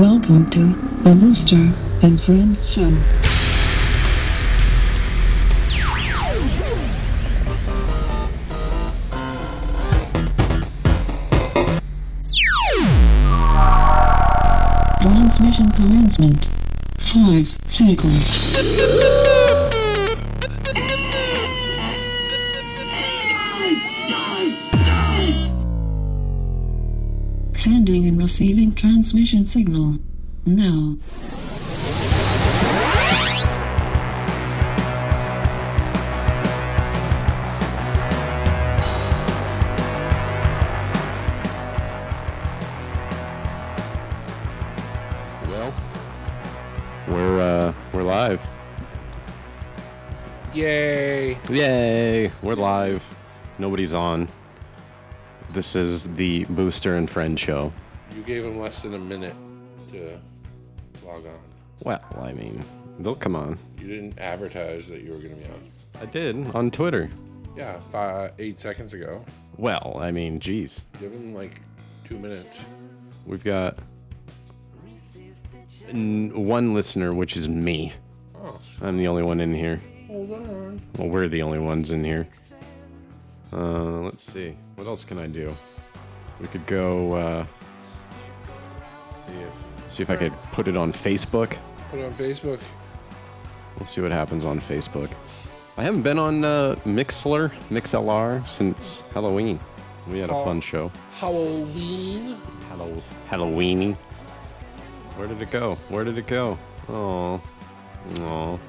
Welcome to the Booster and Friends Show. Transmission commencement. Five seconds. Sending and receiving transmission signal. Now. Well, we're uh, we're live. Yay! Yay! We're live. Nobody's on. This is the Booster and Friend show. You gave him less than a minute to log on. Well, I mean, they'll come on. You didn't advertise that you were going to be on. I did on Twitter. Yeah, five, eight seconds ago. Well, I mean, geez, Give him like two minutes. we've got n- one listener, which is me. Oh, I'm the only one in here. hold on. Well, we're the only ones in here. Uh, let's see. What else can I do? We could go. Uh, see if see if I could put it on Facebook. Put it on Facebook. We'll see what happens on Facebook. I haven't been on uh, Mixler, MixLR since Halloween. We had a fun show. Halloween. Hello, Halloweeny. Where did it go? Where did it go? Oh, oh.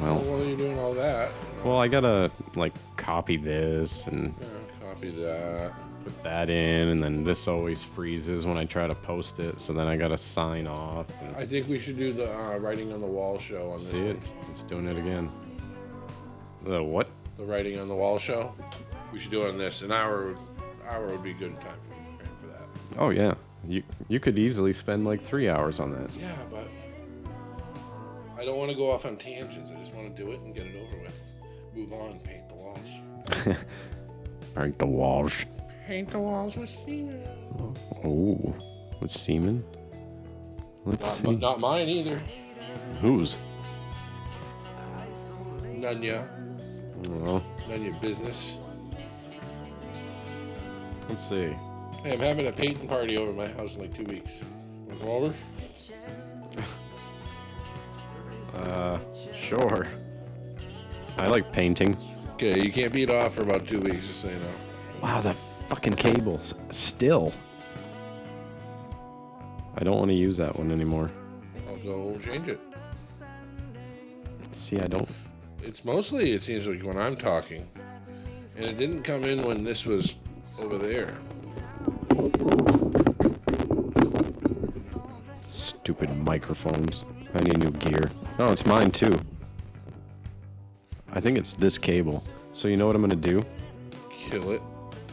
Well, Well, while you're doing all that, well, I gotta like copy this and yeah, copy that. put that in, and then this always freezes when I try to post it. So then I gotta sign off. I think we should do the uh, writing on the wall show on this see it. It's doing it again. The what? The writing on the wall show. We should do it on this. An hour, would- hour would be a good time frame for that. Oh yeah, you you could easily spend like three hours on that. Yeah, but I don't want to go off on tangents. I just want to do it and get it over with. Move on, paint the walls. Paint the walls. Paint the walls with semen. Oh, with semen. Let's Not, see. not mine either. Whose? None ya. Well, None your business. let's see. Hey, I'm having a painting party over at my house in like two weeks. Wanna come over? Uh, sure. I like painting. Okay, you can't beat off for about two weeks, just so you know. Wow, that fucking cables. Still. I don't want to use that one anymore. I'll go change it. See, I don't. It's mostly, it seems like, when I'm talking. And it didn't come in when this was over there. Stupid microphones. I need new gear. Oh, it's mine too. I think it's this cable. So you know what I'm gonna do? Kill it.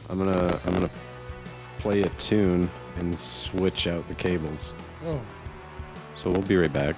I'm gonna I'm gonna play a tune and switch out the cables. Oh, So we'll be right back.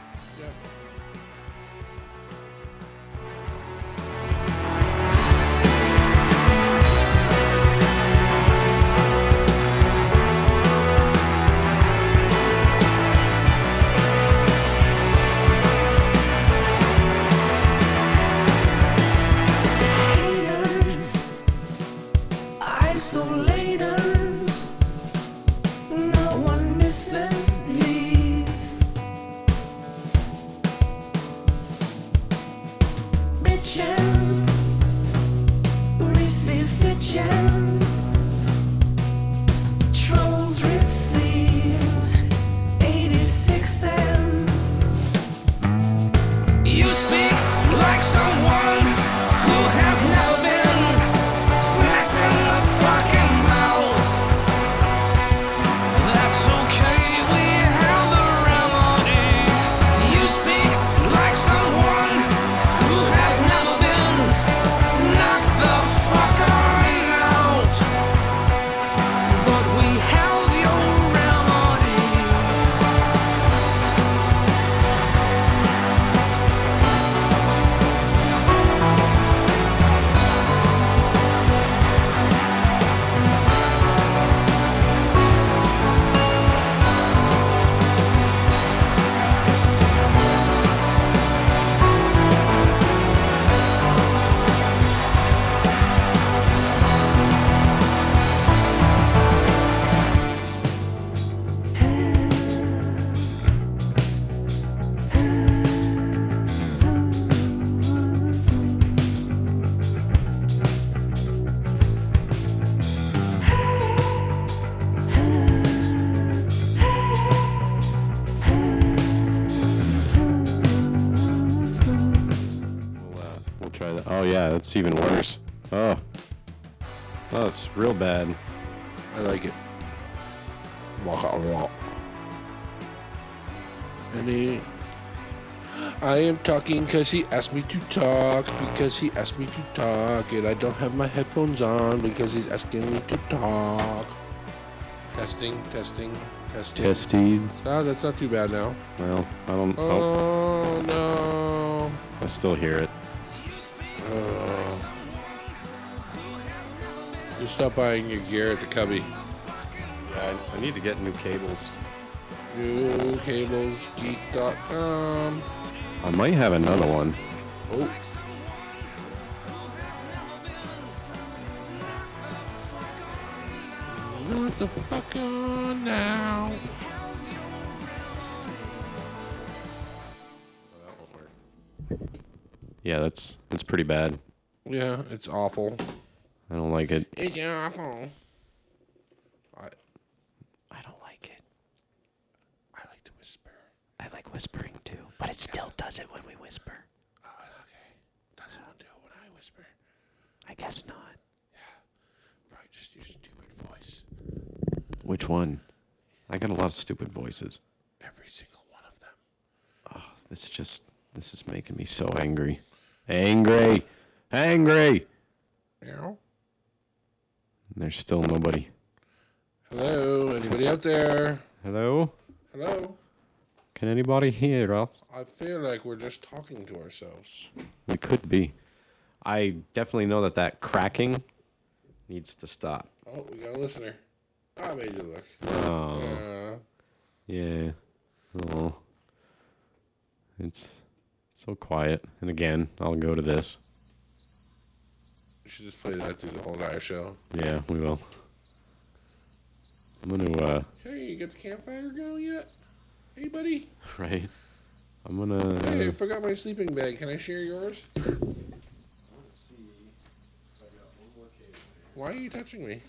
Yeah, that's even worse. Oh. Oh, it's real bad. I like it. Waka waka. And he, I am talking because he asked me to talk. Because he asked me to talk, and I don't have my headphones on because he's asking me to talk. Testing, testing, testing. Testing. Ah, that's not too bad now. Well, I don't. Oh, Oh no. I still hear it. Oh. Just stop buying your gear at the cubby. Yeah, I, I need to get new cables. Newcablesgeek.com. I might have another one. Oh. What the fuck on now? Yeah, that's that's pretty bad. Yeah, it's awful. I don't like it. It's awful. I I don't like it. I like to whisper. I like whispering too, but it still does it when we whisper. Oh, okay. Doesn't one do it when I whisper? I guess not. Yeah. Probably just your stupid voice. Which one? I got a lot of stupid voices. Every single one of them. Oh, this just this is making me so angry. Angry. Angry. Meow. There's still nobody. Hello, anybody out there? Hello? Hello. Can anybody hear us? I feel like we're just talking to ourselves. We could be. I definitely know that that cracking needs to stop. Oh, we got a listener. I made you look. Oh, yeah. Oh. It's so quiet. And again, I'll go to this. we should just play that through the whole entire show. Yeah, we will. I'm gonna, uh, Hey, you got the campfire going yet? Hey, buddy. right? I'm gonna Hey, I forgot my sleeping bag. Can I share yours? Why are you touching me?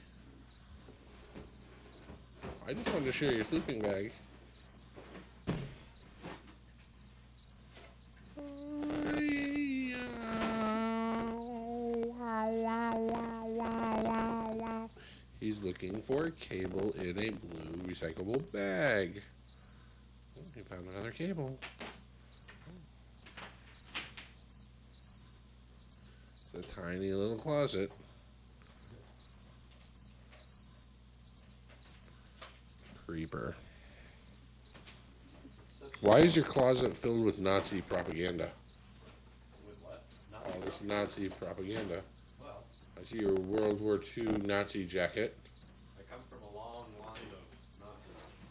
I just wanted to share your sleeping bag. Looking for a cable in a blue recyclable bag. Oh, he found another cable. It's a tiny little closet. Creeper. Why is your closet filled with Nazi propaganda? All this Nazi propaganda. I see your World War II Nazi jacket. I come from a long line of Nazis.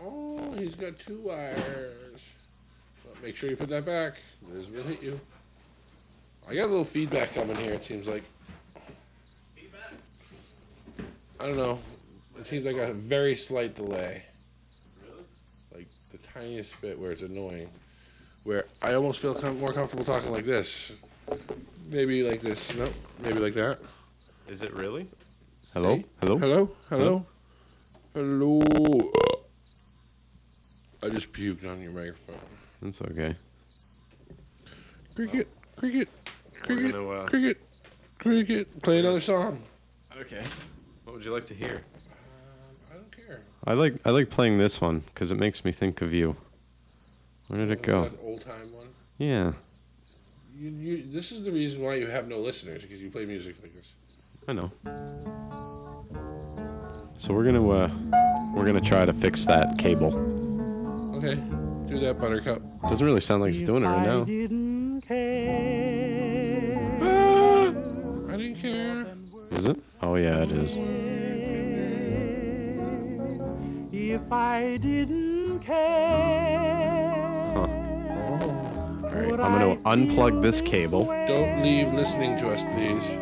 Oh, he's got two wires. Well, make sure you put that back. This will hit you. I got a little feedback coming here, it seems like. Feedback? I don't know. It seems like a very slight delay. Really? Like the tiniest bit where it's annoying. Where I almost feel com- more comfortable talking like this. Maybe like this. No, maybe like that. Is it really? Hello? Hey? Hello? Hello? Hello? Hello? I just puked on your microphone. That's okay. Cricket, cricket, cricket, gonna, uh, cricket, cricket. Play another song. Okay. What would you like to hear? I don't care. I like I like playing this one because it makes me think of you. Where did it go? Old time one. Yeah, You, you, this is the reason why you have no listeners because you play music like this. I know. So we're gonna uh, we're gonna try to fix that cable. Okay, do that, Buttercup. Doesn't really sound like he's doing it right now. Ah, I didn't care. Is it? Oh yeah, it is. If I didn't care, Huh. Oh. All right, I'm gonna unplug this cable. Don't leave listening to us, please.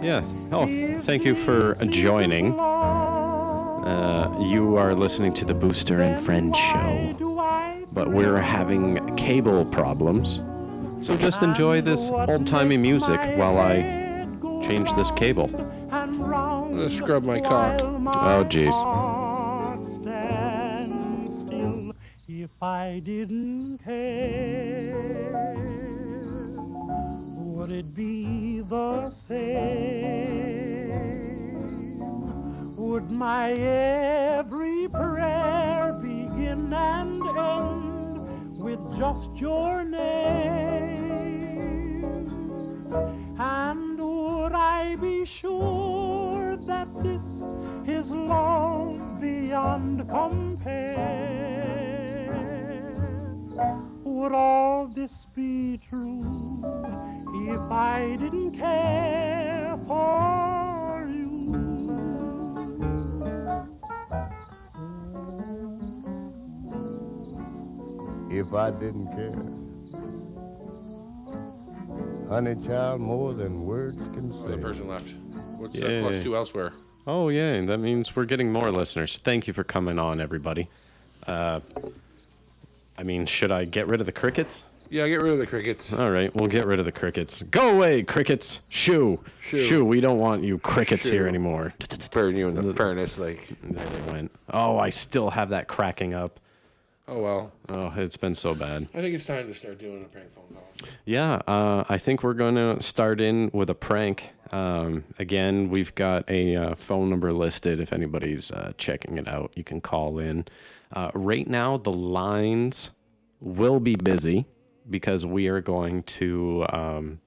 Yeah. Oh, thank you for joining. Uh, you are listening to the Booster and Friends show, but we're having cable problems. So just enjoy this old-timey music while I change this cable. I'm gonna scrub my cock. Oh, jeez. heart stands still. if I didn't care? Would it be the same? Would my every prayer begin and end with just your name? And would I be sure that this is love beyond compare? Would all this be true if I didn't care for if I didn't care. Honey child, more than words can Oh, the person left. What's that plus two elsewhere? Oh, yeah. That means we're getting more listeners. Thank you for coming on, everybody. Uh, I mean, should I get rid of the crickets? Yeah, get rid of the crickets. All right, we'll get rid of the crickets. Go away, crickets. Shoo. Shoo. we don't want you crickets here anymore. Burn you in the furnace, like. There they went. Oh, I still have that cracking up. Oh well. Oh, it's been so bad. I think it's time to start doing a prank phone call. Yeah, uh, I think we're going to start in with a prank. Um, again, we've got a uh, phone number listed. If anybody's uh, checking it out, you can call in. Uh, right now, the lines will be busy because we are going to um,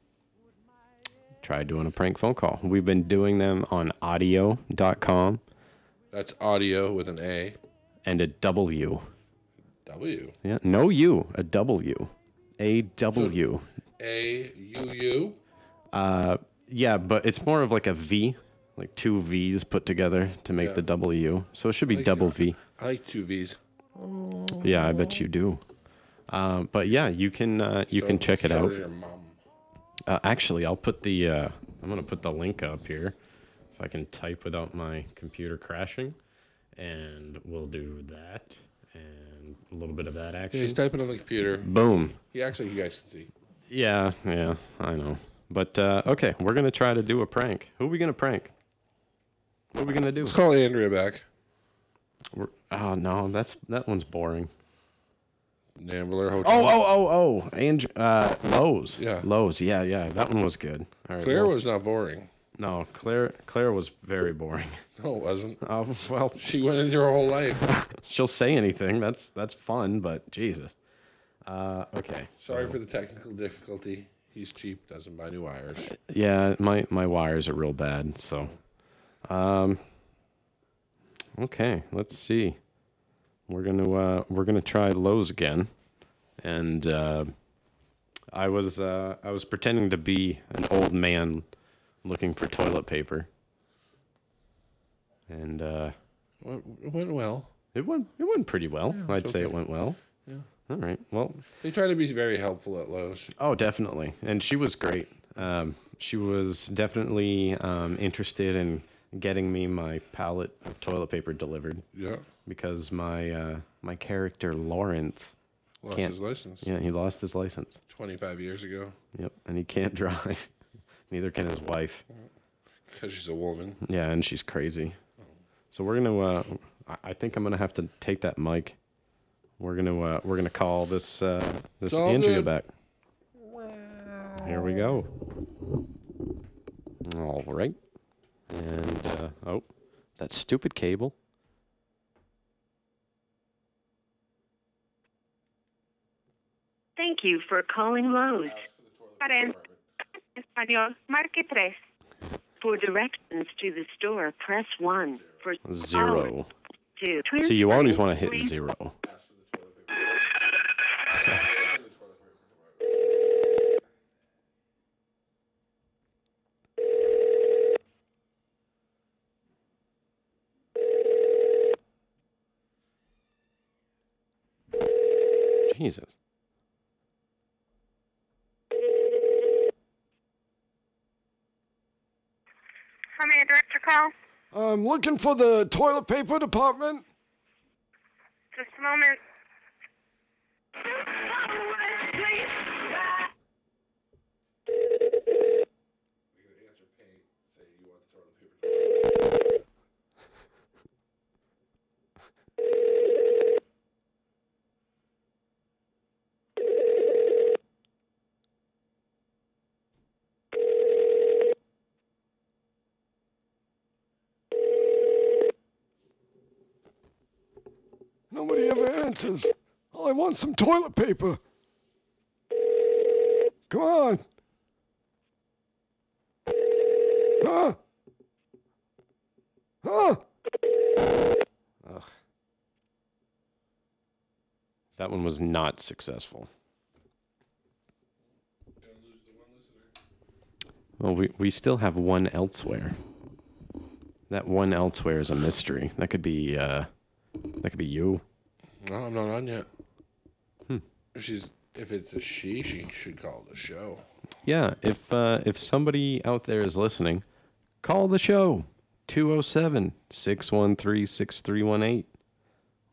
try doing a prank phone call. We've been doing them on audio.com That's audio with an A. and a W. W. Yeah, no U, a W. A W. A U U. Uh, yeah, but it's more of like a V, like two V's put together to make Yeah. the W. So it should be like double. V. I like two V's. Yeah, I bet you do. Um, but yeah, you can uh, you So- can check it so out. your mom. Uh, actually, I'll put the uh, I'm gonna put the link up here if I can type without my computer crashing, and we'll do that and a little bit of that Yeah, he's typing on the computer. Boom. He actually, you guys can see. Yeah, yeah, I know. But uh, okay, we're gonna try to do a prank. Who are we gonna prank? What are we gonna do? Let's call Andrea back. We're, oh no, that's that one's boring. Nambler Hotel. Oh oh oh oh, and uh, Lowe's. Yeah. Lowe's. Yeah yeah, that one was good. All right. Claire well- was not boring. No Claire. Claire was very boring. No, it wasn't. Oh well, She went into her whole life. she'll say anything. That's that's fun, but Jesus. Uh, okay. Sorry for the technical difficulty. He's cheap, doesn't buy new wires. Yeah, my my wires are real bad. So, um, okay, let's see. We're gonna uh, we're gonna try Lowe's again, and uh, I was uh, I was pretending to be an old man looking for toilet paper, and uh, It went well. it went it went pretty well. Yeah, I'd say it went well. Yeah. All right. Well, They try to be very helpful at Lowe's. Oh, definitely. And she was great. Um, she was definitely um, interested in getting me my pallet of toilet paper delivered Yeah. because my uh, my character Lawrence, Lost his license. yeah, he lost his license. 25 years ago. Yep, and he can't drive. Neither can his wife. Because she's a woman. Yeah, and she's crazy. So we're gonna. Uh, I- I think I'm gonna have to take that mic. We're gonna. Uh, we're gonna call this uh, this It's all Andrea good. back. Here we go. All right. And uh, oh, that stupid cable. Thank you for calling Lowe's. Para en español, marque tres. For directions to the store, press 1. For Zero. two. So you always want to hit zero. Jesus. How may I direct? I'm um, looking for the toilet paper department. Just a moment. Answers. I want some toilet paper. Come on. Huh? Huh? That one was not successful. Well, we, we still have one elsewhere. That one elsewhere is a mystery. That could be uh, that could be you. No, I'm not on yet. If she's if it's a she, she should call the show. Yeah, if uh, if somebody out there is listening, call the show 207-613-6318.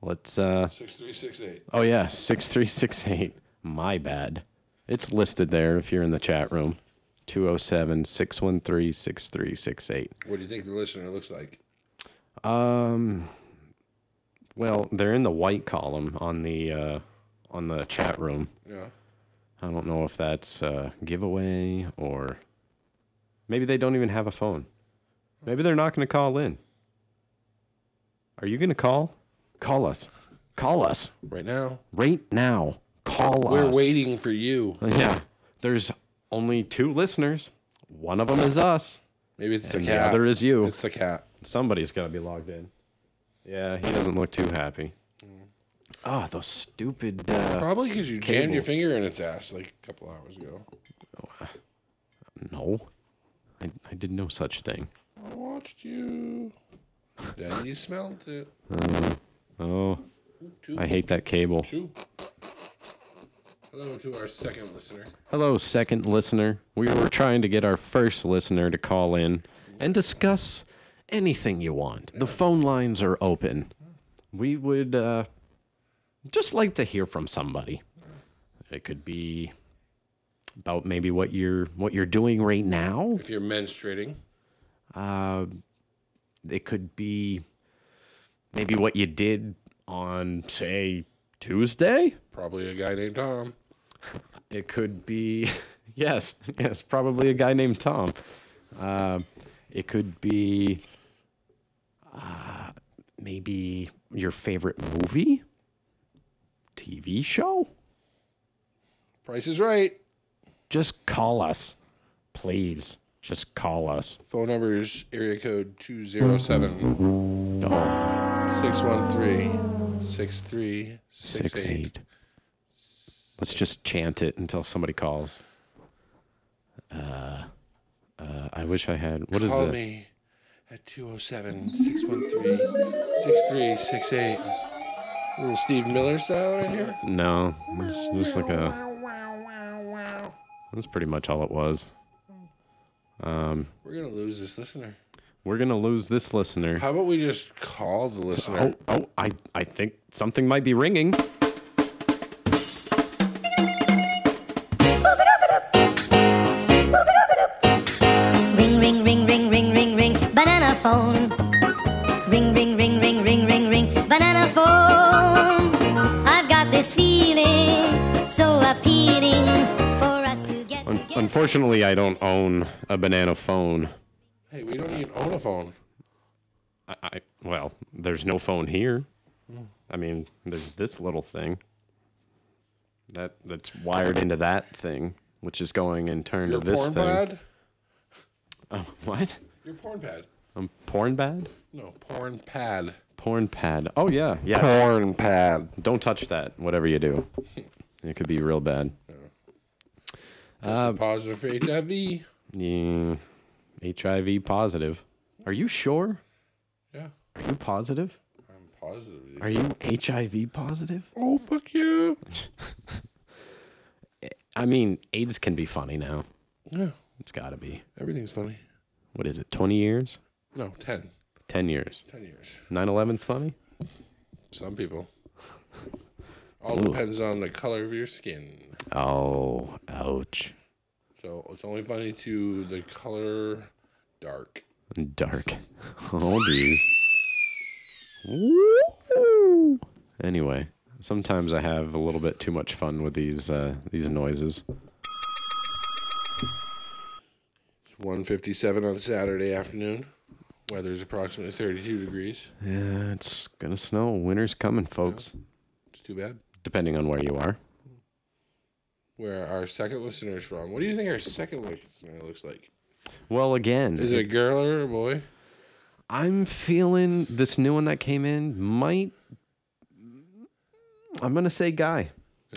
Let's uh Six three six eight. Oh yeah, 6368. My bad. It's listed there if you're in the chat room. 207-613-6368. What do you think the listener looks like? Um well, they're in the white column on the uh on the chat room. Yeah. I don't know if that's a giveaway or maybe they don't even have a phone. Maybe they're not going to call in. Are you going to call? Call us. Call us Right now, right now. Call us. we're waiting for you. Yeah. There's only two listeners. One of them is us. Maybe it's the And the cat. other is you. It's the cat. Somebody's got to be logged in. Yeah, he doesn't look too happy. Oh, those stupid. Uh, Probably because you jammed your cables. finger in its ass like a couple hours ago. no, I, I did no such thing. I watched you. then you smelled it. Oh, Two, I hate that cable. two. Hello to our second listener. Hello, second listener. We were trying to get our first listener to call in and discuss anything you want. The phone lines are open. We would uh, just like to hear from somebody. It could be about maybe what you're what you're doing right now. If you're menstruating, Uh, it could be maybe what you did on say Tuesday. probably a guy named Tom. It could be, yes, yes, probably a guy named Tom. Uh, it could be uh, maybe your favorite movie, TV show. Price is right. Just call us, please. Just call us. Phone number is area code 207 Oh, 613 6368. Let's just chant it until somebody calls. Uh, uh, I wish I had. What is Call this? me at 207 613 6368. Little Steve Miller style right here. No, it's just like a. That's pretty much all it was. Um, We're going to lose this listener. we're gonna lose this listener. How about we just call the listener? Oh, oh, I, I think something might be ringing. Unfortunately, I don't own a banana phone. Hey, we don't even own a phone. I, I well, there's no phone here. I mean, there's this little thing that that's wired into that thing, which is going in turn Your to this porn thing. pad? Oh, what? Your porn pad. Um, porn bad? No, porn pad. Porn pad. Oh yeah, yeah. Porn pad. Don't touch that. Whatever you do, it could be real bad. Tested uh, positive for HIV. Yeah, HIV positive. Are you sure? Yeah, Are you positive? I'm positive. Are you HIV positive? Oh, fuck you. I mean, AIDS can be funny now. Yeah, It's got to be. everything's funny. What is it? 20 years? No, 10. 10 years. 10 years. 9/11's funny? Some people. All depends on the color of your skin. Oh, ouch. So it's only funny to the color dark. Dark. Oh, geez. Anyway, sometimes I have a little bit too much fun with these uh, these noises. It's 157 on Saturday afternoon. Weather's approximately 32 degrees. Yeah, it's gonna snow. Winter's coming, folks. It's Too bad. Depending on where you are. Where our second listener is from. What do you think our second listener looks like? Well, again, Is it a girl or a boy? I'm feeling this new one that came in might. I'm gonna say guy.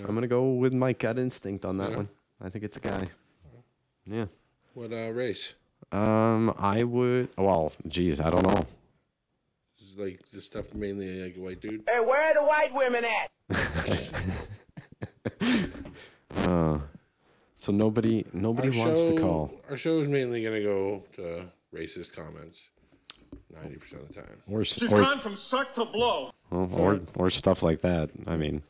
I'm gonna go with my gut instinct on that Yeah. one. I think it's a guy. Yeah. What uh, race? Um, I would. Well, geez, I don't know. Is like this stuff mainly like a white dude? Hey, where are the white women at? Uh, so nobody, nobody Our wants show- to call. Our show is mainly gonna go to racist comments. Ninety percent of the time. Or, She's or, gone from suck to blow. or, or, or stuff like that. I mean,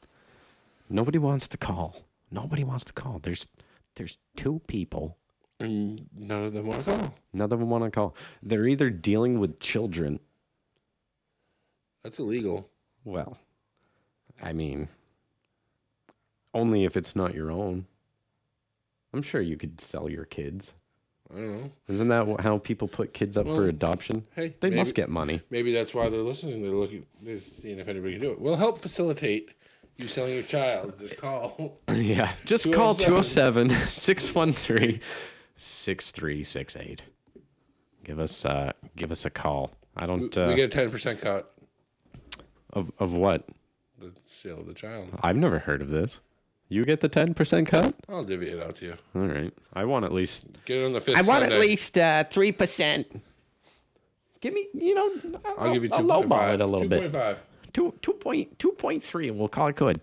nobody wants to call. Nobody wants to call. There's, there's two people. And none of them want to call. None of them want to call. They're either dealing with children. That's illegal. Well, I mean, only if it's not your own. I'm sure you could sell your kids. I don't know. Isn't that how people put kids up Well, for adoption? Hey, they maybe- must get money. Maybe that's why they're listening. They're looking. They're seeing if anybody can do it. We'll help facilitate you selling your child. Just call. yeah, just call 207. 207 613 6368. Give us uh give us a call. I don't uh we get a ten percent cut. Of of what? The sale of the child. I've never heard of this. You get the 10% cut? I'll divvy it out to you. All right. I want at least Get it on the fifth. I want at Sunday. least uh, three percent. Give me, you know, I'll give you I'll two lowball point five. it a little Two bit. point Two point five. Two two point two point three, and we'll call it good.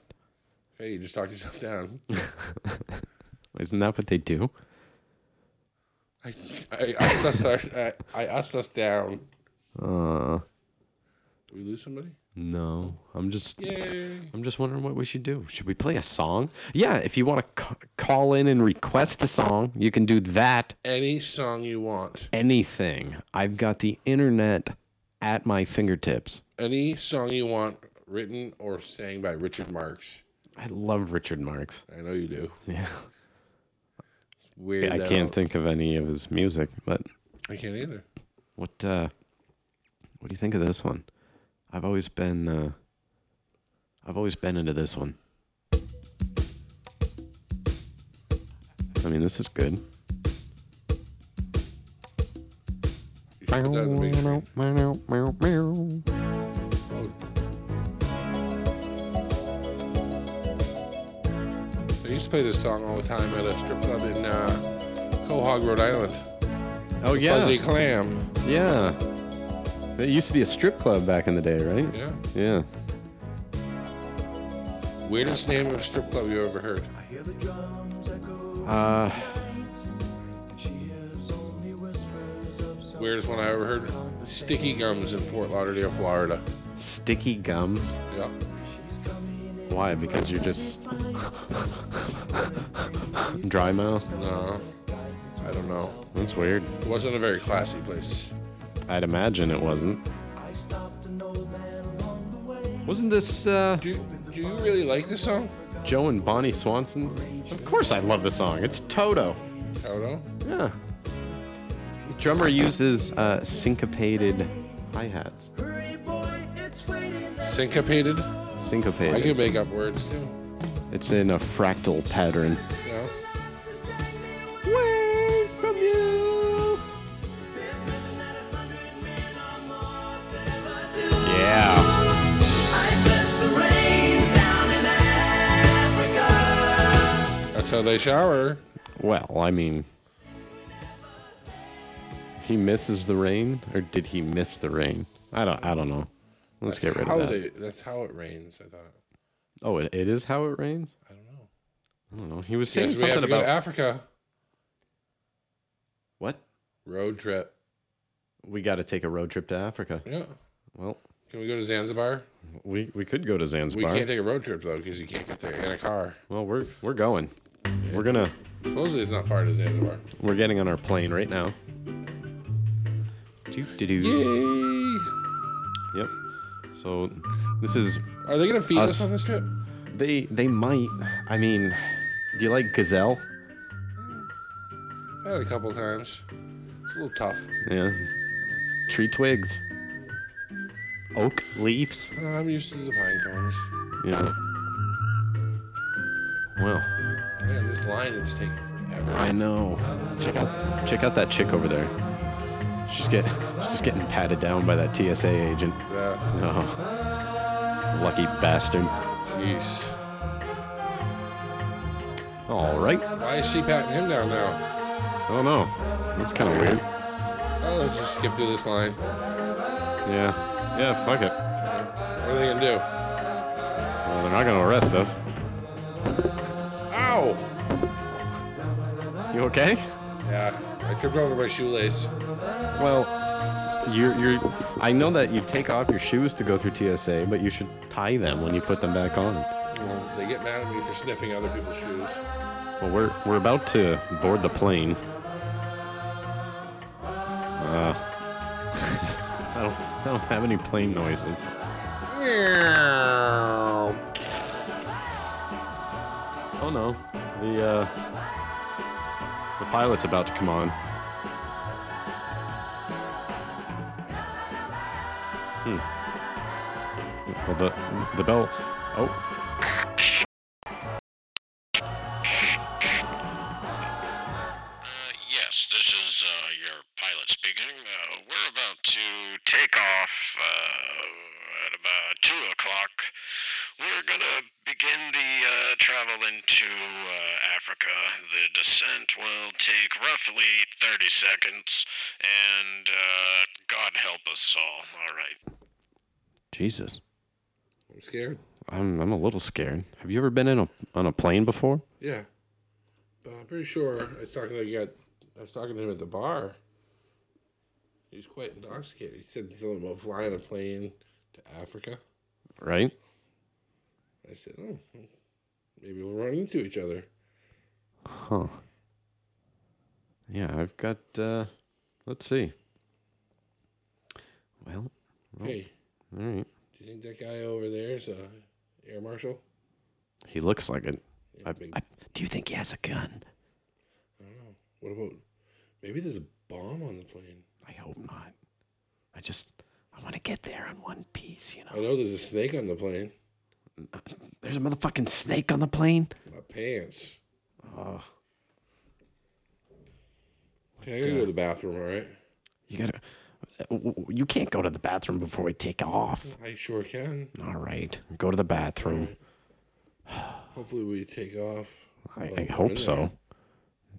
Hey, you just talked yourself down. Isn't that what they do? I, I asked us. I, I asked us down. Uh, Did we lose somebody? No. I'm just, Yay! I'm just wondering what we should do. Should we play a song? Yeah, if you want to c- call in and request a song, you can do that. Any song you want. Anything. I've got the internet at my fingertips. Any song you want, written or sang by Richard Marx. I love Richard Marx. I know you do. Yeah. It's weird. I can't think of any of his music, but I can't either. What uh what do you think of this one? I've always been uh I've always been into this one. I mean, this is good. You should put that in the big screen. I used to play this song all the time at a strip club in uh, Quahog, Rhode Island. Oh yeah. Fuzzy Clam. Yeah. It used to be a strip club back in the day, right? Yeah. Yeah. Weirdest name of a strip club you ever heard? I hear the drums echo. Uh Weirdest one I ever heard? Sticky Gums in Fort Lauderdale, Florida. sticky gums. Yeah. Why? Because you're just dry mouth. No. I don't know. That's weird. It wasn't a very classy place. I'd imagine it wasn't. Wasn't this uh Do, do you really like this song? Joe and Bonnie Swanson? Of course I love the song. It's Toto. Toto? Yeah. The drummer uses uh, syncopated hi-hats. Syncopated? Syncopated. I can make up words too. It's in a fractal pattern. How they shower. Well, I mean, he misses the rain, or did he miss the rain? I don't. I don't know. Let's That's get rid of that. They, that's how it rains, I thought. Oh, it, it is how it rains. I don't know. I don't know. He was saying Yes, we have something to go about to Africa. what? Road trip. We got to take a road trip to Africa. Yeah. Well, Can we go to Zanzibar? we we could go to Zanzibar. We can't take a road trip though because you can't get there in a car. well, we're we're going. We're gonna Supposedly it's not far to Zanzibar. we're getting on our plane right now. Doo, doo, doo. Yay! Yep. So this is Are they gonna feed Us. us on this trip? they they might. I mean, do you like gazelle? I had it a couple times. It's a little tough. Yeah. Tree twigs. Oak leaves. Uh, I'm used to the pine cones. Yeah. Well, Man, this line is taking forever. I know. Check out, check out that chick over there. She's get, she's getting patted down by that TSA agent. Yeah. Oh, lucky bastard. Jeez. All right. Why is she patting him down now? I don't know. That's kind of weird. Oh, let's just skip through this line. Yeah. Yeah. Fuck it. What are they gonna do? Well, they're not gonna arrest us. You okay? Yeah, I tripped over my shoelace. Well, you're you're. I know that you take off your shoes to go through TSA, but you should tie them when you put them back on. Well, they get mad at me for sniffing other people's shoes. Well, we're we're about to board the plane. Uh, I don't I don't have any plane noises. Oh no, the uh, the pilot's about to come on. Hmm. Well, the the bell. Oh. 30 seconds, and uh, God help us all. All right. Jesus. I'm scared. I'm I'm a little scared. Have you ever been in a on a plane before? Yeah, but I'm pretty sure I was talking to the guy. I was talking to him at the bar. He's quite intoxicated. He said something about flying a plane to Africa. Right? I said, "Oh, maybe we'll run into each other." Huh. Yeah, I've got uh let's see. Well, well, Hey, all right. do you think that guy over there is a air marshal? He looks like it. Yeah, I, I, do you think he has a gun? I don't know. What about maybe there's a bomb on the plane? I hope not. I just I want to get there in one piece, you know. I know. know there's a snake on the plane. There's a motherfucking snake on the plane. My pants. Oh, I gotta go to the bathroom. All right. you gotta. You can't go to the bathroom before we take off. I sure can. All right, go to the bathroom. Hopefully we take off. I, I hope so.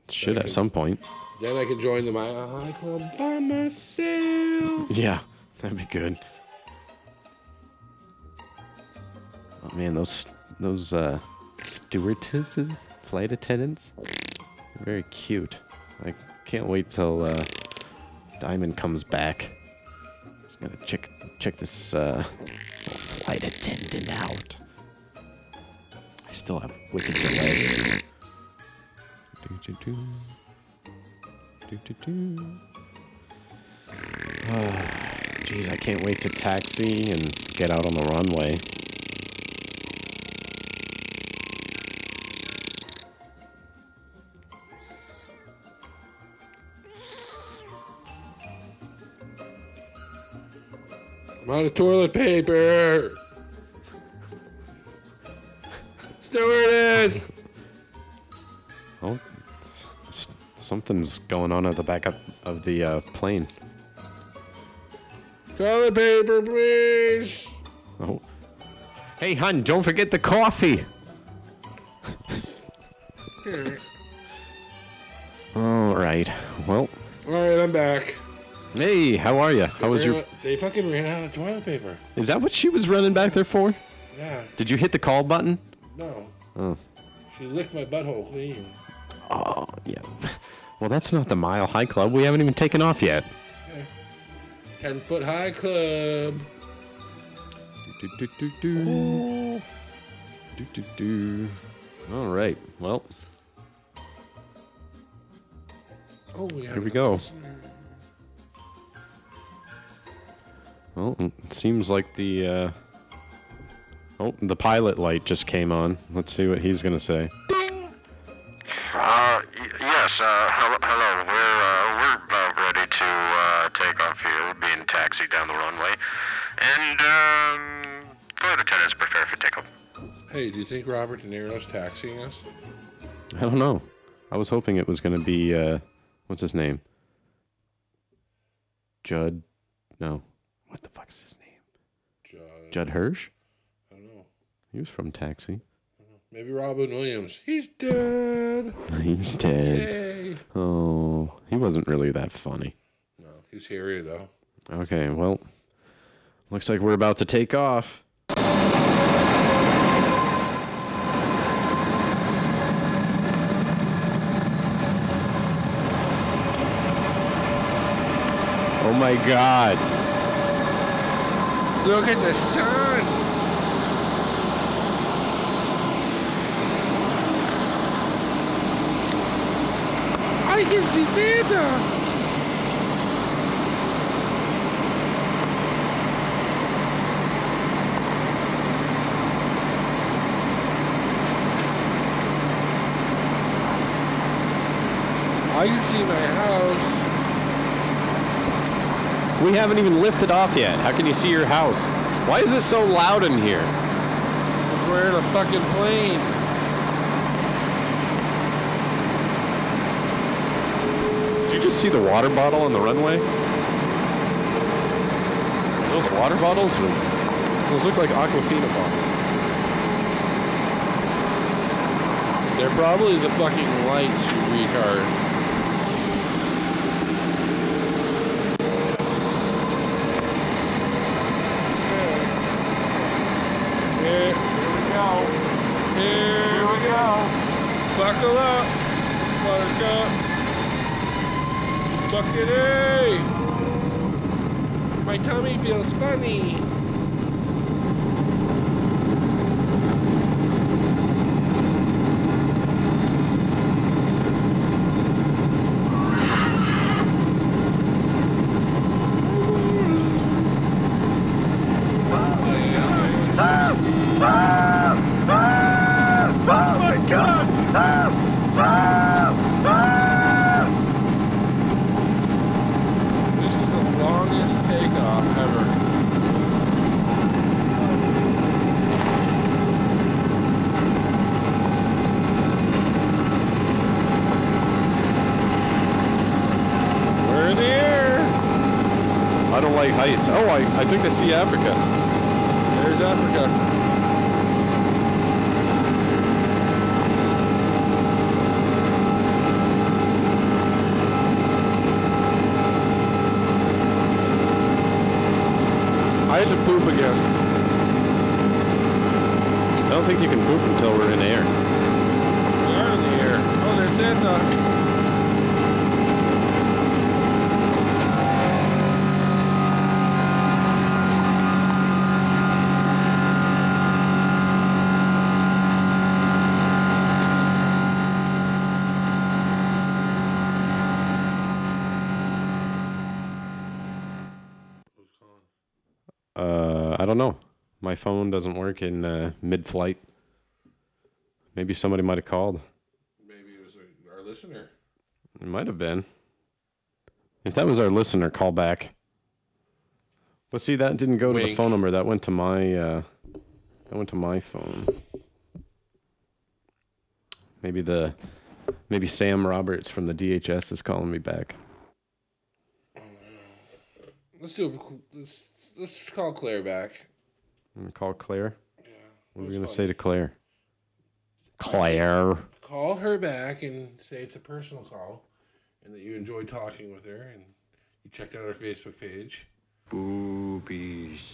Should at can- some point. Then I can join the Mile High Club by myself. Yeah, that'd be good. Oh man, those those uh, stewardesses, flight attendants, very cute. I can't wait till uh, Diamond comes back. Just gotta check check this uh, flight attendant out. I still have wicked delay. Do, do, do. Do. Jeez, I can't wait to taxi and get out on the runway. I'm out of toilet paper. Stewardess. Oh, something's going on at the back of, of the uh, plane. Toilet paper, please. Oh. Hey, hun, don't forget the coffee. All right. Well, All right, I'm back. Hey, how are you? How was your? They fucking ran out of toilet paper. Is that what she was running back there for? Yeah. Did you hit the call button? No. Oh. She licked my butthole clean. Oh, yeah. Well, that's not the Mile High Club. We haven't even taken off yet. Ten foot high club. Do, do, do, do. Do, do, do. All right. Well, Oh, we Here we go. listener. Well, it seems like the uh, oh, the pilot light just came on. Let's see what he's gonna say. Uh, y- yes, uh, hello, hello. We're, uh, we're about ready to, uh, take off here, being taxied down the runway. And, um, flight attendants prepare for takeoff. Hey, do you think Robert De Niro's taxiing us? I don't know. I was hoping it was going to be uh, what's his name? Judd. No. What the fuck's his name? Judd. Judd Hirsch. I don't know. He was from Taxi. Maybe Robin Williams. He's dead. He's dead. Yay. Oh, he wasn't really that funny. No, he's hairy though. Okay, well, looks like we're about to take off. Oh my god. Look at the sun. I can see Santa. I can see my house. We haven't even lifted off yet. How can you see your house? Why is it so loud in here? Cause we're in a fucking plane. Did you just see the water bottle on the runway? Those water bottles? Those look like Aquafina bottles. They're probably the fucking lights, you retard. Here, here we go. Here we go. Buckle up, buttercup. Buckety. My tummy feels funny. This is the longest takeoff ever. We're in the air. I don't like heights. Oh, I, think I see Africa. There's Africa. I had to poop again. I don't think you can poop until we're in the air. We are in the air. Oh, there's Santa. My phone doesn't work in uh, mid-flight. Maybe somebody might have called. Maybe it was our listener. It might have been. If that was our listener, call back. But see, that didn't go to the phone number. That went to my. Uh, that went to my phone. Maybe the, maybe Sam Roberts from the DHS is calling me back. Let's do a, let's let's call Claire back. I'm gonna call Claire. Yeah. What are we gonna fun. say to Claire? Claire. Call her back and say it's a personal call, and that you enjoyed talking with her, and you checked out her Facebook page. Boobies.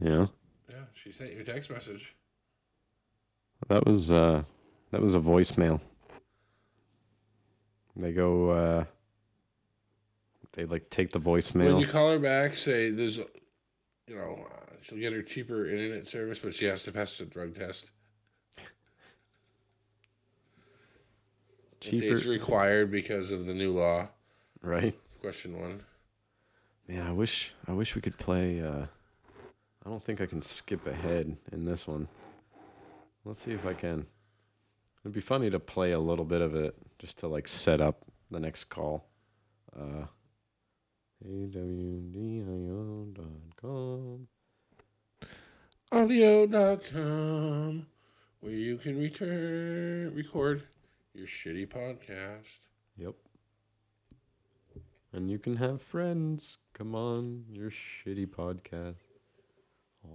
Yeah. Yeah, she sent you a text message. That was uh, that was a voicemail. They go. Uh, they like take the voicemail. When you call her back, say there's, you know, uh, she'll get her cheaper internet service, but she has to pass a drug test. Cheaper- It's required because of the new law. Right. Question one. Man, I wish I wish we could play. Uh, I don't think I can skip ahead in this one. Let's see if I can. It'd be funny to play a little bit of it just to like set up the next call. Uh, awdio.com. audio.com where you can return record your shitty podcast. Yep. And you can have friends. Come on, your shitty podcast.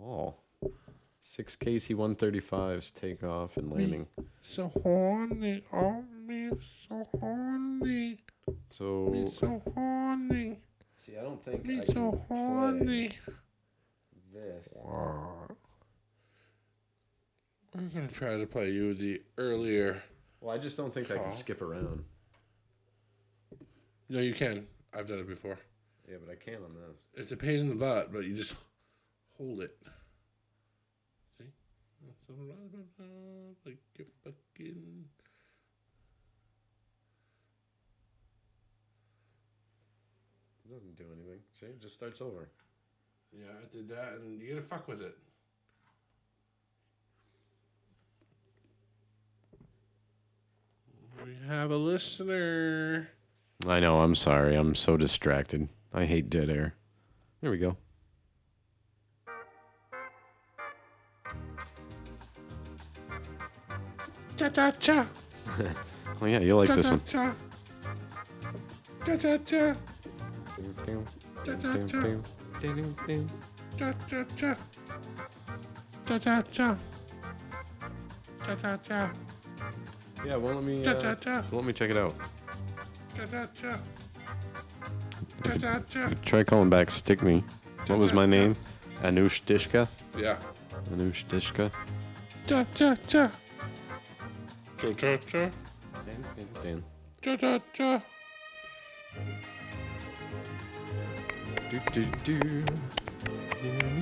Oh. Six KC 135s take off and landing. So horny, oh me so horny, So me so horny, see, I don't think me I so horny. this. Wow. We're gonna try to play you the earlier. Well, I just don't think I can skip around. No, you can. I've done it before. Yeah, but I can't on this. It's a pain in the butt, but you just hold it. See? Like fucking. It doesn't do anything. See, it just starts over. Yeah, I did that, and you gotta fuck with it. We have a listener. I know. I'm sorry. I'm so distracted. I hate dead air. Here we go. Cha cha cha. Oh yeah, you like cha, this cha, one. Cha cha cha. Cha cha cha. Cha cha cha. Cha cha cha. Cha cha cha. Yeah, well let me Cha uh, cha cha. let me check it out. Cha cha cha. Cha cha cha. Try calling back. Stick me. What was my name? Anush Dishka. Yeah. Anush Dishka. Cha cha cha. Cha cha cha. Dan. Cha cha cha. Do, do, do. All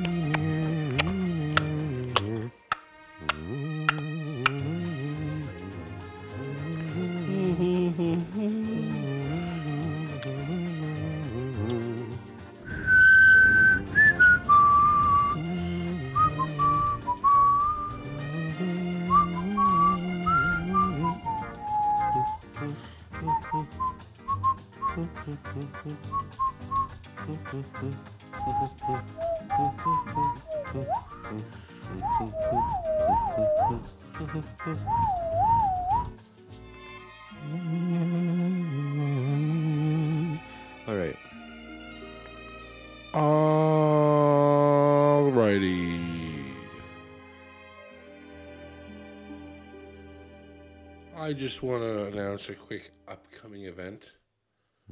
I just want to announce a quick upcoming event.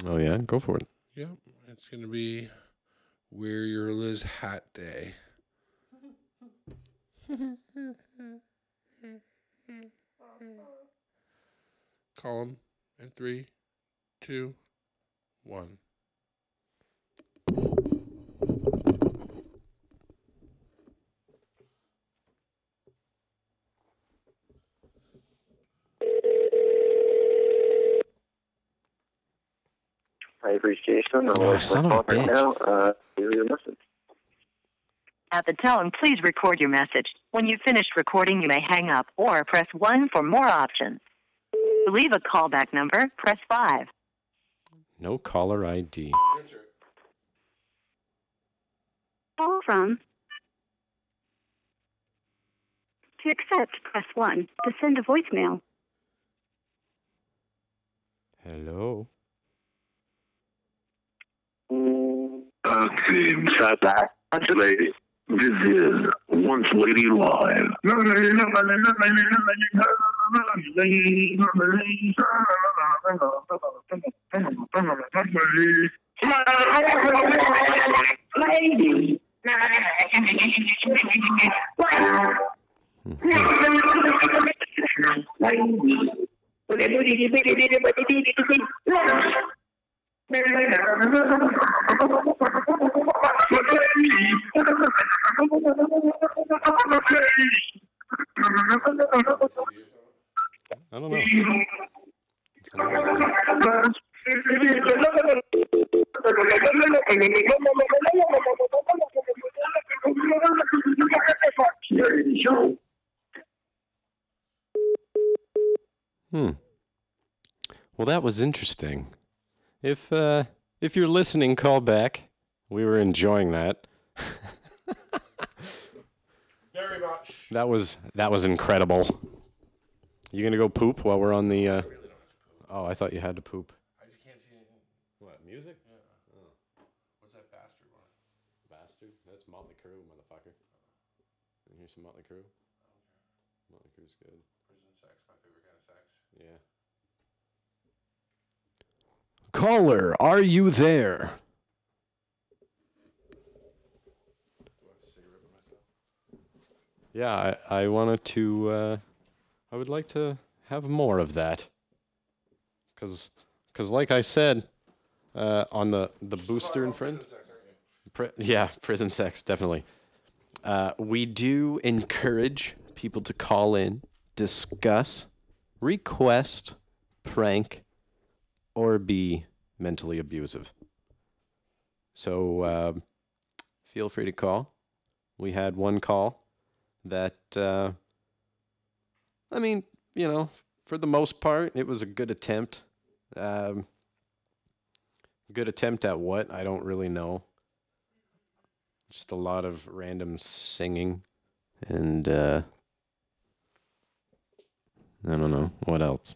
Oh yeah, go for it. Yeah, it's going to be Wear Your Liz Hat Day. Column and three, two, one. I've Jason. Oh, on son of a phone right now. Uh, leave your message. At the tone, please record your message. When you've finished recording, you may hang up or press 1 for more options. To leave a callback number, press 5. No caller ID. Call from. To accept, press 1. To send a voicemail, Hello. Okay, shut that. Lady, this is Once Lady Live. Lady. I don't know. Hmm. Well, that was interesting. If uh, if you're listening, call back. We were enjoying that. Very much. That was that was incredible. You gonna go poop while we're on the? Uh... Oh, I thought you had to poop. I just can't see anything. What music? Yeah. Oh. What's that bastard one? Bastard. That's Motley Crue, motherfucker. You hear some Motley Crue? Motley Crue's good. Prison sex, my favorite kind of sex. Yeah. Caller, are you there? Yeah, I, I wanted to. Uh, I would like to have more of that. Cause, cause like I said, uh, on the the booster and friend. Pri- yeah, prison sex, definitely. Uh, we do encourage people to call in, discuss, request, prank, or be mentally abusive. So uh, feel free to call. We had one call that, uh, I mean, you know, for the most part, it was a good attempt. Um, good attempt at what? I don't really know. Just a lot of random singing and uh, I don't know what else.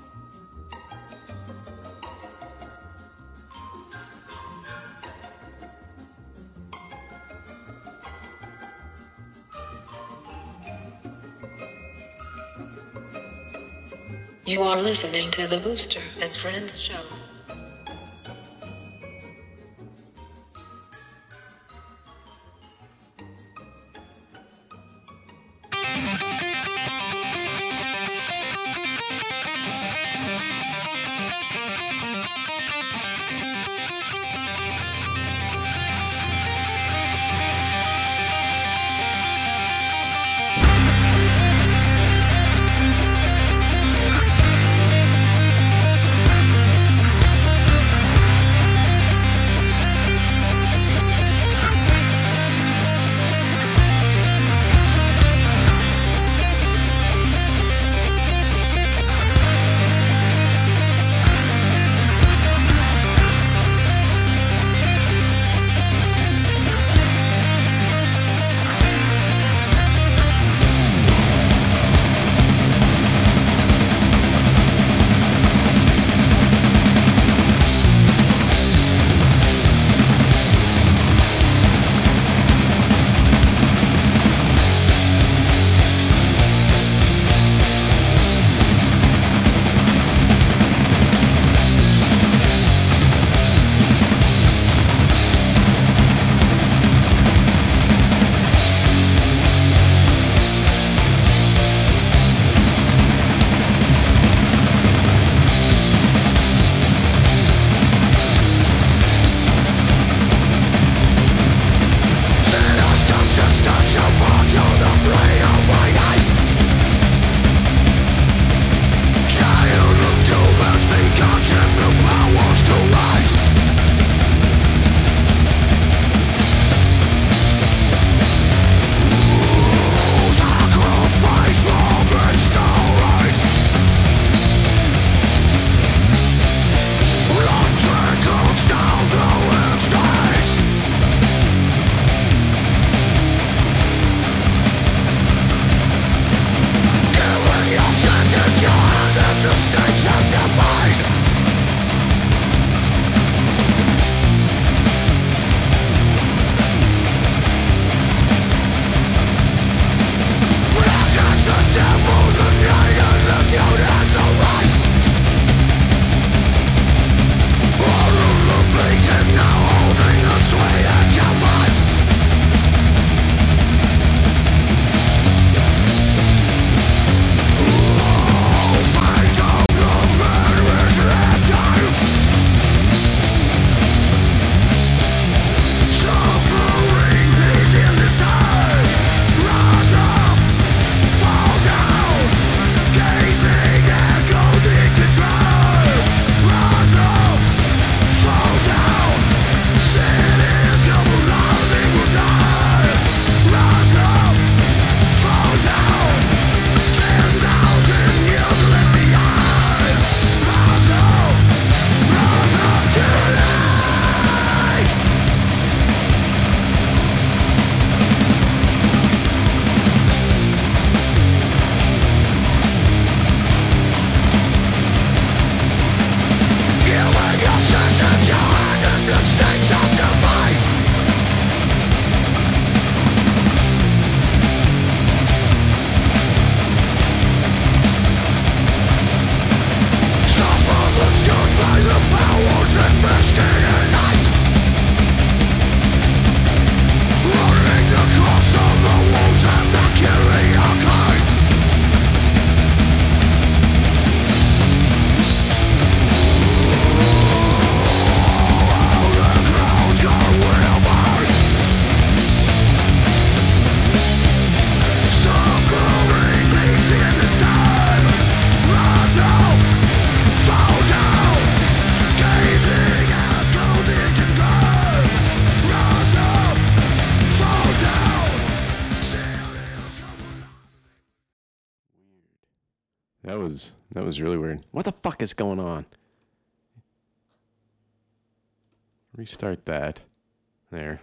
You are listening to the Booster and Friends show. That was really weird. What the fuck is going on? Restart that. There.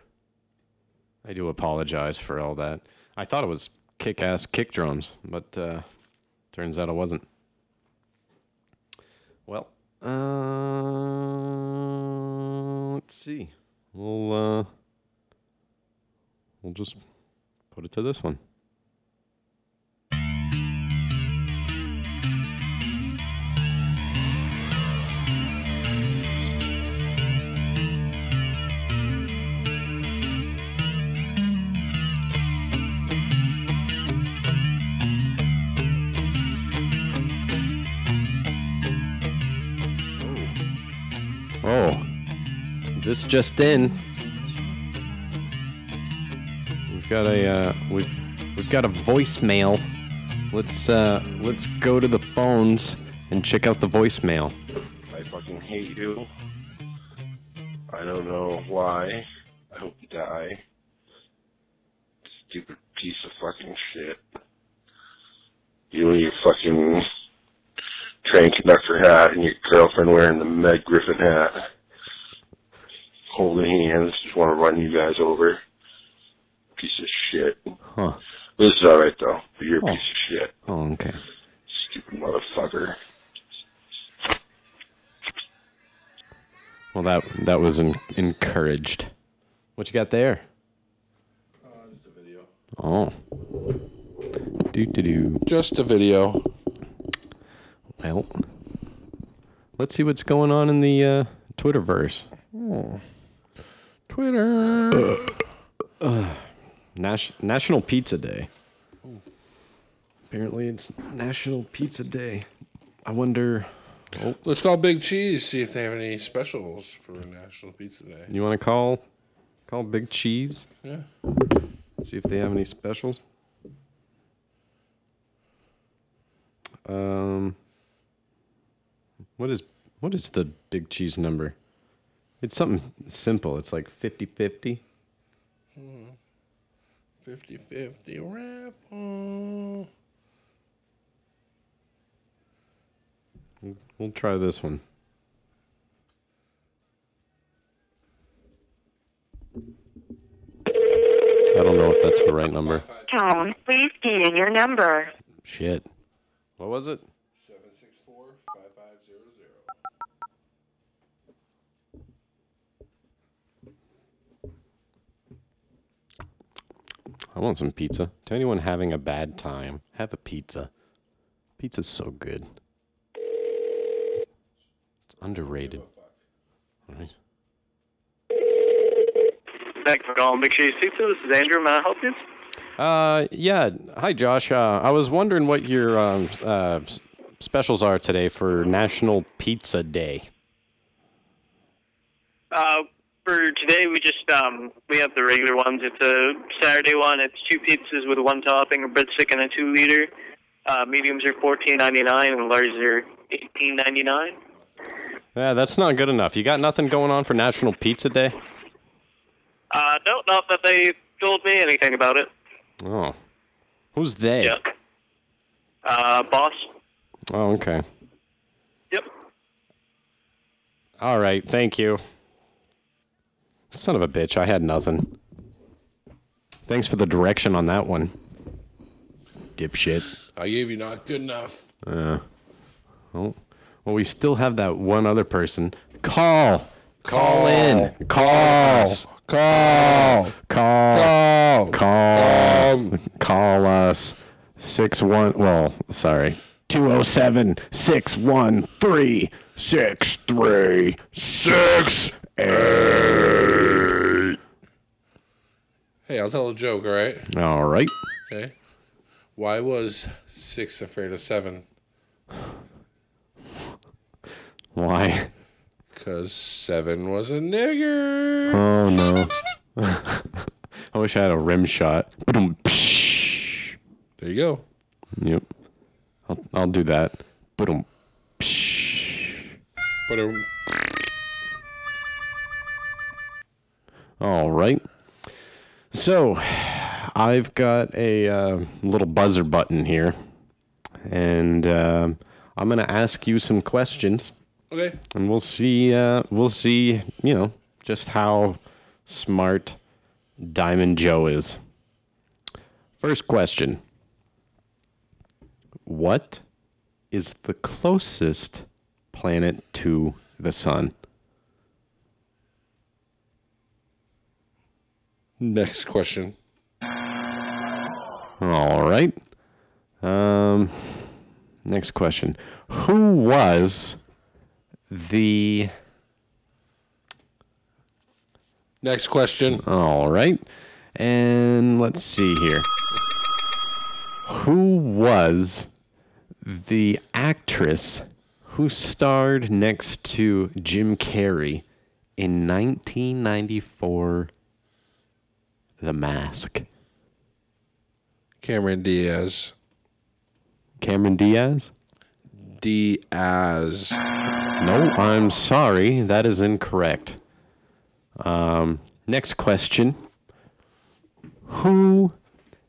I do apologize for all that. I thought it was kick ass kick drums, but uh, turns out it wasn't. Well, uh, let's see. We'll uh, we'll just put it to this one. Oh, this just in. We've got a uh, we've we've got a voicemail. Let's uh, let's go to the phones and check out the voicemail. I fucking hate you. I don't know why. I hope you die. Stupid piece of fucking shit. You and your fucking train conductor hat and your girlfriend wearing the Meg Griffin hat. Holding hands, just want to run you guys over. Piece of shit. Huh. This is alright though, but you're a Oh. piece of shit. Oh, okay. Stupid motherfucker. Well, that that was en- encouraged. What you got there? Uh, just a video. Oh. Do do do. Just a video. Well, let's see what's going on in the uh, Twitterverse. Oh. Twitter. Nas- National Pizza Day. Apparently, it's National Pizza Day. I wonder. Oh, Let's call Big Cheese, see if they have any specials for National Pizza Day. you want to call call Big Cheese? Yeah. See if they have any specials. Um, what is what is the Big Cheese number? It's something simple. It's like 50-50. Hmm. 50 50 raffle. We'll- We'll try this one. I don't know if that's the right number. Tone, please key in your number. Shit. What was it? I want some pizza. To anyone having a bad time, have a pizza. Pizza's so good. It's underrated. Right. Thanks for calling Big Cheese Pizza. This is Andrew. May I help you? Uh, yeah. Hi, Josh. Uh, I was wondering what your um, uh, s- specials are today for National Pizza Day. Uh, for today, we just um we have the regular ones. It's a Saturday one. It's two pizzas with one topping, a breadstick, and a two liter. Uh, mediums are fourteen ninety nine, and larges are eighteen ninety nine. Yeah, that's not good enough. You got nothing going on for National Pizza Day? Uh, no, not that they told me anything about it. Oh. Who's they? Yeah. Uh, boss. Oh, okay. Yep. All right. Thank you. Son of a bitch. I had nothing. Thanks for the direction on that one. Dipshit. I gave you not good enough. Uh, oh. Well, we still have that one other person. Call. Call, in. Call. us. Call. Call. Call. Call us. Six one. Well, sorry. 207 613 6368. Hey, I'll tell a joke, all right? All right. Okay. Why was six afraid of seven? Why? Because seven was a nigger. Oh, no. I wish I had a rim shot. There you go. Yep. I'll, I'll do that. But um, All right. So, I've got a uh, little buzzer button here, and um I'm gonna ask you some questions, Okay. and we'll see. Uh, we'll see. You know, just how smart Diamond Joe is. First question: What is the closest planet to the sun? Next question. All right. Um, next question. Who was the. Next question. All right. And let's see here. Who was the actress who starred next to Jim Carrey in 1994 The Mask? Cameron Diaz. Cameron Diaz? Diaz. No, I'm sorry. That is incorrect. Um, next question. Who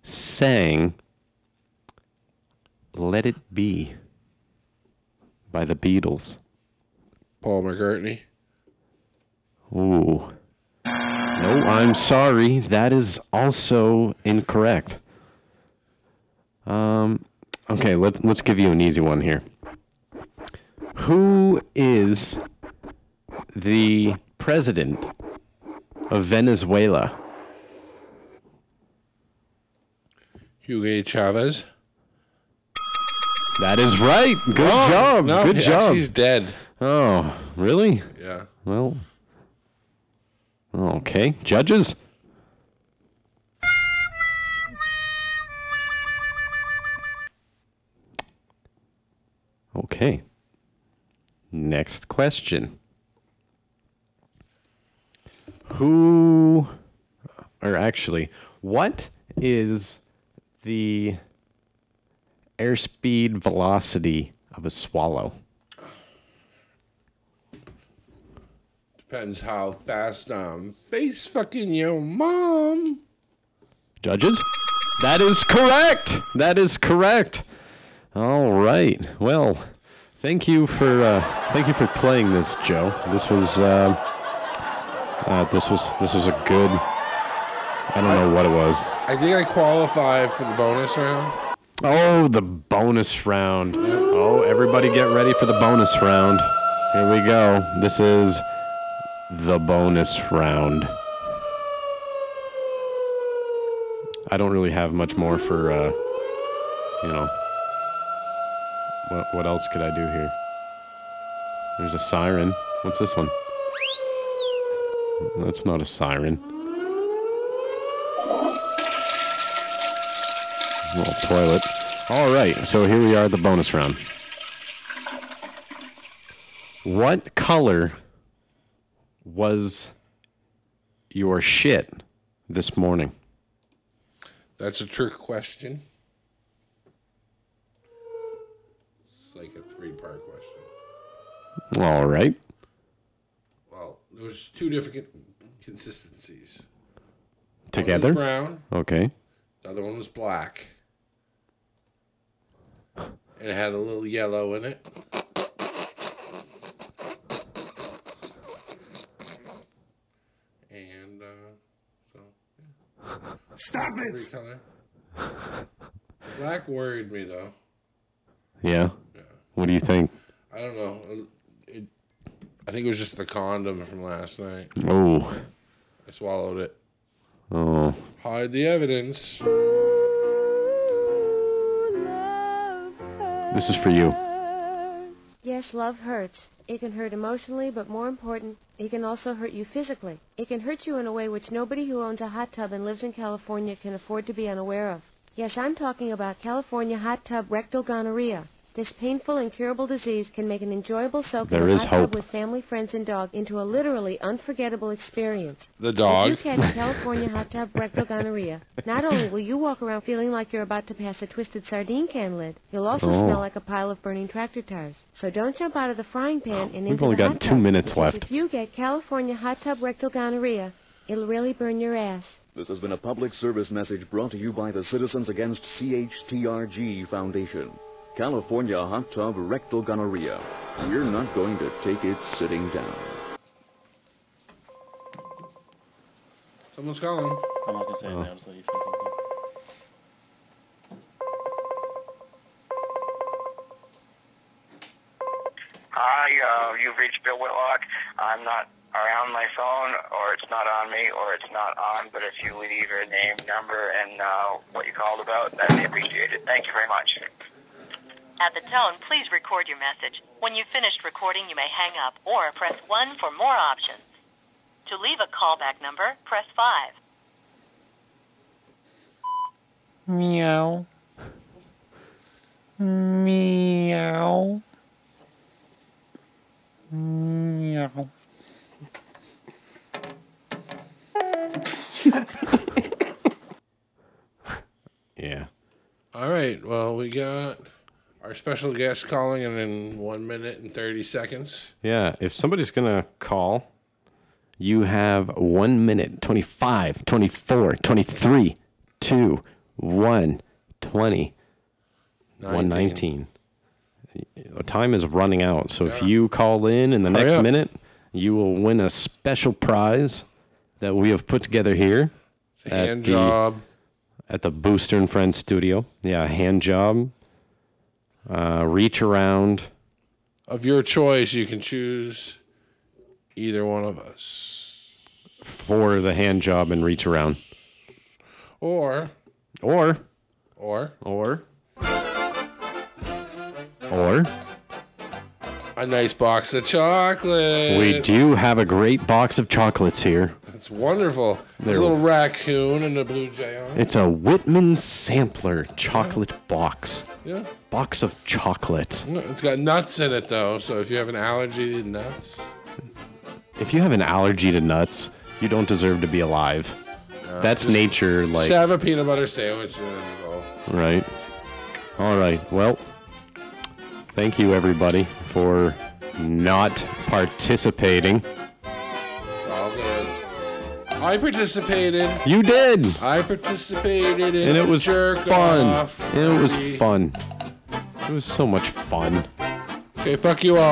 sang Let It Be by the Beatles? Paul McCartney. Ooh. No, I'm sorry. That is also incorrect. Um, okay, let's let's give you an easy one here. Who is the president of Venezuela? Hugo Chavez. That is right. Good Oh, job. no, Good job. He's dead. Oh, really? Yeah. Well. Okay. Judges? Okay. Next question. Who, or actually, what is the airspeed velocity of a swallow? Depends how fast I'm face fucking your mom. Judges? That is correct. That is correct. All right. Well, thank you for uh, thank you for playing this, Joe. This was uh, uh, this was this was a good. I don't know what it was. I think I qualify for the bonus round. Oh, the bonus round. Oh, everybody get ready for the bonus round. Here we go. This is the bonus round. I don't really have much more for, uh, you know. What, what else could I do here? There's a siren. What's this one? That's not a siren. Little toilet. All right, so here we are at the bonus round. What color was your shit this morning? That's a trick question. It's like a three part question. All right. Well, there's two different consistencies. Together? One was brown. Okay. The other one was black. And it had a little yellow in it. And uh, so yeah. Stop it! Three color. Black worried me though. Yeah. What do you think? I don't know. It, I think it was just the condom from last night. Oh. I swallowed it. Oh. Hide the evidence. This is for you. Yes, love hurts. It can hurt emotionally, but more important, it can also hurt you physically. It can hurt you in a way which nobody who owns a hot tub and lives in California can afford to be unaware of. Yes, I'm talking about California hot tub rectal gonorrhea. This painful, and incurable disease can make an enjoyable soak There in a is hot tub hope. with family, friends, and dog into a literally unforgettable experience. The dog. If you catch California hot tub rectal gonorrhea, not only will you walk around feeling like you're about to pass a twisted sardine can lid, you'll also Oh. smell like a pile of burning tractor tires. So don't jump out of the frying pan and We've into only the got hot two tub, minutes left. If you get California hot tub rectal gonorrhea, it'll really burn your ass. This has been a public service message brought to you by the Citizens Against CHTRG Foundation. California hot tub rectal gonorrhea. We're not going to take it sitting down. Someone's calling. I'm not gonna say it now. Just let you think. Hi, uh, you've reached Bill Whitlock. I'm not around my phone, or it's not on me, or it's not on. But if you leave your name, number, and uh, what you called about, that'd be appreciated. Thank you very much. At the tone, please record your message. When you've finished recording, you may hang up or press 1 for more options. To leave a callback number, press 5. Meow. Meow. Meow. Yeah. All right. Well, we got our special guest calling in in one minute and 30 seconds. Yeah. If somebody's going to call, you have one minute, 25, 24, 23, 2, 1, 20, 119. Time is running out. So if you call in in the Hurry next up. minute, you will win a special prize that we have put together here It's a hand job. at the Booster and Friends studio. Yeah, hand job. Uh, reach around. Of your choice, you can choose either one of us. for the hand job and reach around. Or, Or, or, or, or, a nice box of chocolate. we do have a great box of chocolates here. It's wonderful. There's a little raccoon and a blue jay on it. It's a Whitman sampler chocolate box. Yeah. Box of chocolate. No, It's got nuts in it, though. So if you have an allergy to nuts, If you have an allergy to nuts, you don't deserve to be alive. That's nature, like, just have a peanut butter sandwich. And that's all. right? All right. Well, thank you, everybody, for not participating. All good. I participated. You did. I participated in and it the was jerk fun. off. And it was party. fun. It was so much fun. Okay, fuck you all.